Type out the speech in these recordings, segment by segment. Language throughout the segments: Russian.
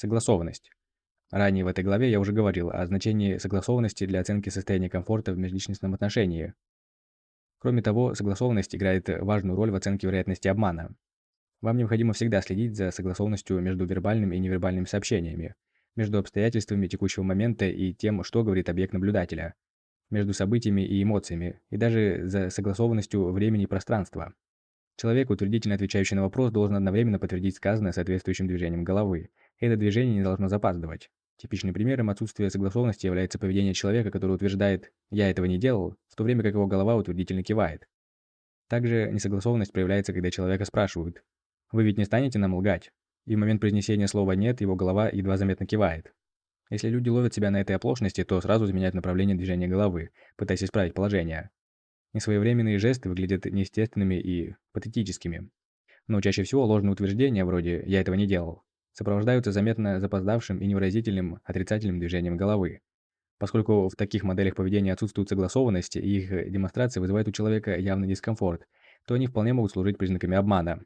Согласованность. Ранее в этой главе я уже говорил о значении согласованности для оценки состояния комфорта в межличностном отношении. Кроме того, согласованность играет важную роль в оценке вероятности обмана. Вам необходимо всегда следить за согласованностью между вербальными и невербальными сообщениями, между обстоятельствами текущего момента и тем, что говорит объект наблюдателя, между событиями и эмоциями, и даже за согласованностью времени и пространства. Человек, утвердительно отвечающий на вопрос, должен одновременно подтвердить сказанное соответствующим движением головы. Это движение не должно запаздывать. Типичным примером отсутствия согласованности является поведение человека, который утверждает «я этого не делал», в то время как его голова утвердительно кивает. Также несогласованность проявляется, когда человека спрашивают «Вы ведь не станете нам лгать?» И в момент произнесения слова «нет» его голова едва заметно кивает. Если люди ловят себя на этой оплошности, то сразу изменяют направление движения головы, пытаясь исправить положение. Несвоевременные жесты выглядят неестественными и патетическими. Но чаще всего ложные утверждения, вроде «я этого не делал», сопровождаются заметно запоздавшим и невыразительным отрицательным движением головы. Поскольку в таких моделях поведения отсутствует согласованность и их демонстрация вызывает у человека явный дискомфорт, то они вполне могут служить признаками обмана.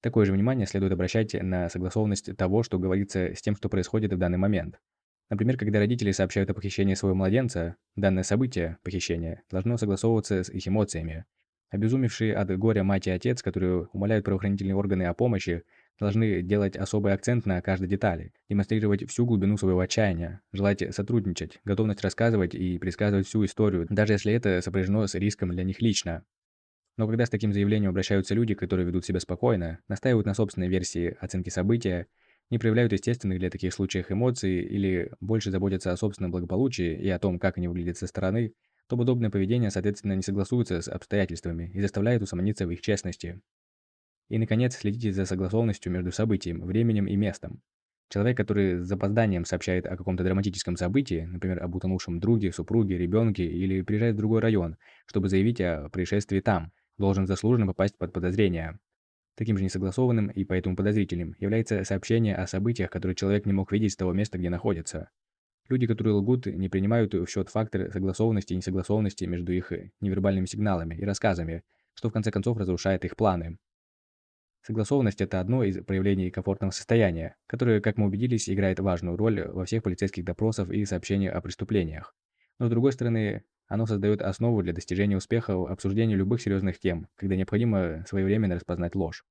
Такое же внимание следует обращать на согласованность того, что говорится с тем, что происходит в данный момент. Например, когда родители сообщают о похищении своего младенца, данное событие, похищение, должно согласовываться с их эмоциями. Обезумевшие от горя мать и отец, которые умоляют правоохранительные органы о помощи, должны делать особый акцент на каждой детали, демонстрировать всю глубину своего отчаяния, желать сотрудничать, готовность рассказывать и предсказывать всю историю, даже если это сопряжено с риском для них лично. Но когда с таким заявлением обращаются люди, которые ведут себя спокойно, настаивают на собственной версии оценки события, не проявляют естественных для таких случаев эмоций или больше заботятся о собственном благополучии и о том, как они выглядят со стороны, то подобное поведение, соответственно, не согласуется с обстоятельствами и заставляет усомниться в их честности. И, наконец, следите за согласованностью между событием, временем и местом. Человек, который с запозданием сообщает о каком-то драматическом событии, например, об утонувшем друге, супруге, ребенке, или приезжает в другой район, чтобы заявить о происшествии там, должен заслуженно попасть под подозрение. Таким же несогласованным и поэтому подозрительным является сообщение о событиях, которые человек не мог видеть с того места, где находится. Люди, которые лгут, не принимают в счет факторы согласованности и несогласованности между их невербальными сигналами и рассказами, что в конце концов разрушает их планы. Согласованность – это одно из проявлений комфортного состояния, которое, как мы убедились, играет важную роль во всех полицейских допросах и сообщениях о преступлениях. Но с другой стороны, оно создает основу для достижения успеха в обсуждении любых серьезных тем, когда необходимо своевременно распознать ложь.